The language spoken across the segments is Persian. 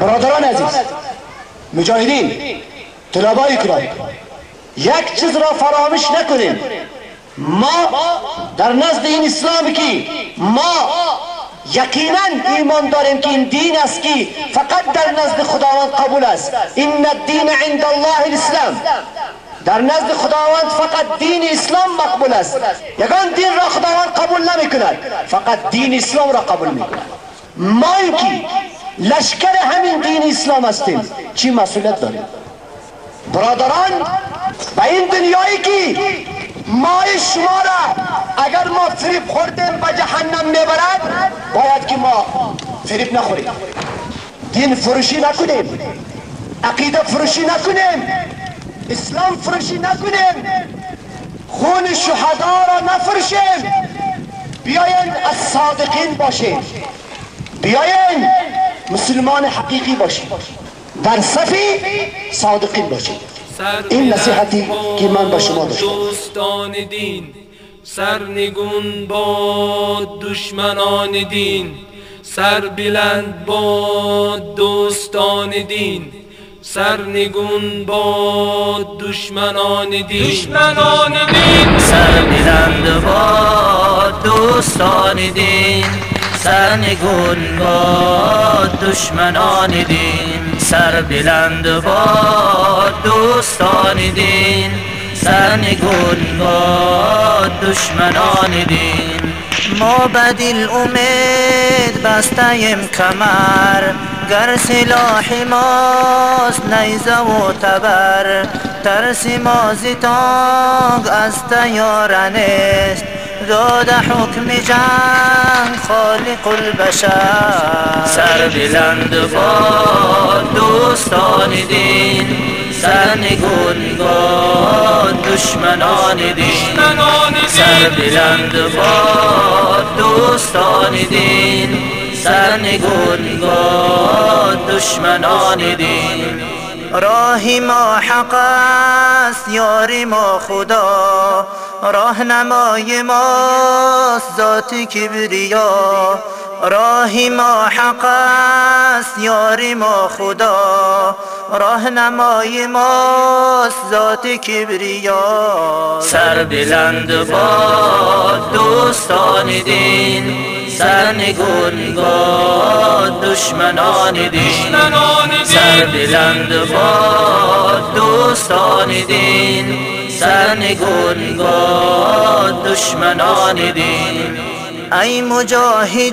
برادران عزیز مجاهدین طلبای کرام یک چیز را فراموش نکنیم. ما در نزد این اسلام که ما یقینا ایمان داریم که این دین است که فقط در نزد خداوند قبول است. این الدین عند الله الاسلام. در نزد خداوند فقط دین اسلام مقبول است. یگان دین را خداوند قبول نمی کند فقط دین اسلام را قبول می کند ما که لشکر همین دین اسلام هستیم. چی مسئولیت داریم؟ برادران به این دنیایی که ما شما را اگر ما فریب خوردیم به جهنم می‌برد باید که ما فریب نخوریم. دین فروشی نکنیم. عقیده فروشی نکنیم. اسلام فروشی نکنیم. خون شهدا را نفرشیم بیاین از صادقین باشیم. بیاین مسلمان حقیقی باشیم در صفی صادقین باشیم این نصیحتی که من به شما داشتم. دوستان دین سرنگون با دشمنان دین سر بلند با دوستان دین سرنگون با دشمنان دین. دشمنان دین سر بلند با دوستان دین. سرنگون با دشمنان دین سر بلند با دوستان دین. سرنگون با دشمنان دین. ما بدل امید بستیم کمر گر سلاح ماست نیزه و تبر. ترس ما زتاق از تیارنست داد حکم جنگ خالق البشر. سر بلند با دوستان دین سرنگون با دشمنان دین. سر بلند با دوستان دین سرنگون با دشمنان دین. راهی ما حق است یاری ما خدا. راهنمای ماست ذات کبریا. راهی ما حق است یاری ما خدا. راهنمای ماست ذات کبریا. سر بلند با دوستان دین سرنگون با دشمنان دین. سر بلند با دوستان دین. سرنگون با دشمنان دین. ای مجاهدین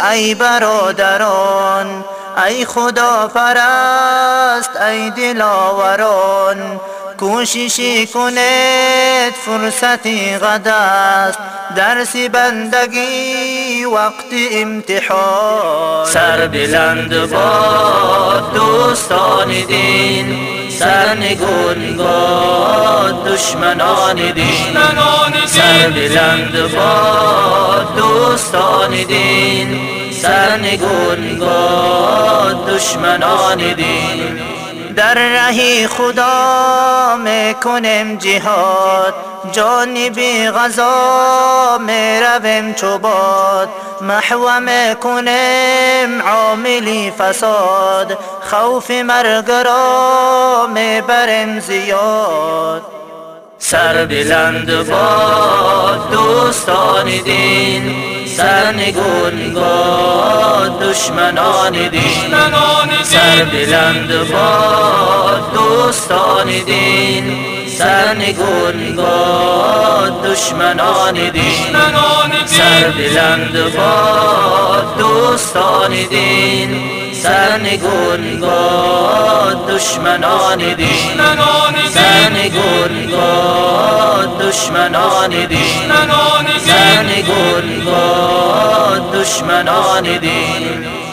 ای برادران ای خدا پرست ای دلاوران کوششی کنید فرصتی غد است درس بندگی وقت امتحان. سر بلند با دوستان دین. سرنگون با دشمنان دین. سر بلند با دوستان دین. سرنگون با دشمنان دین. در رهی خدا می‌کنیم جهاد جانبی غذا می‌رویم چوباد. محو می‌کنیم عاملی فساد خوف مرگ را می‌بریم زیاد. سر بلند با دوستان دین سرنگون با دشمنان دین. سر بلند با دوستان دین سرنگون با دشمنان دین. سر بلند با دوستان دین سرنگون با دشمنان دین. سرنگون با دشمنان دین. سرنگون با دشمنان دین.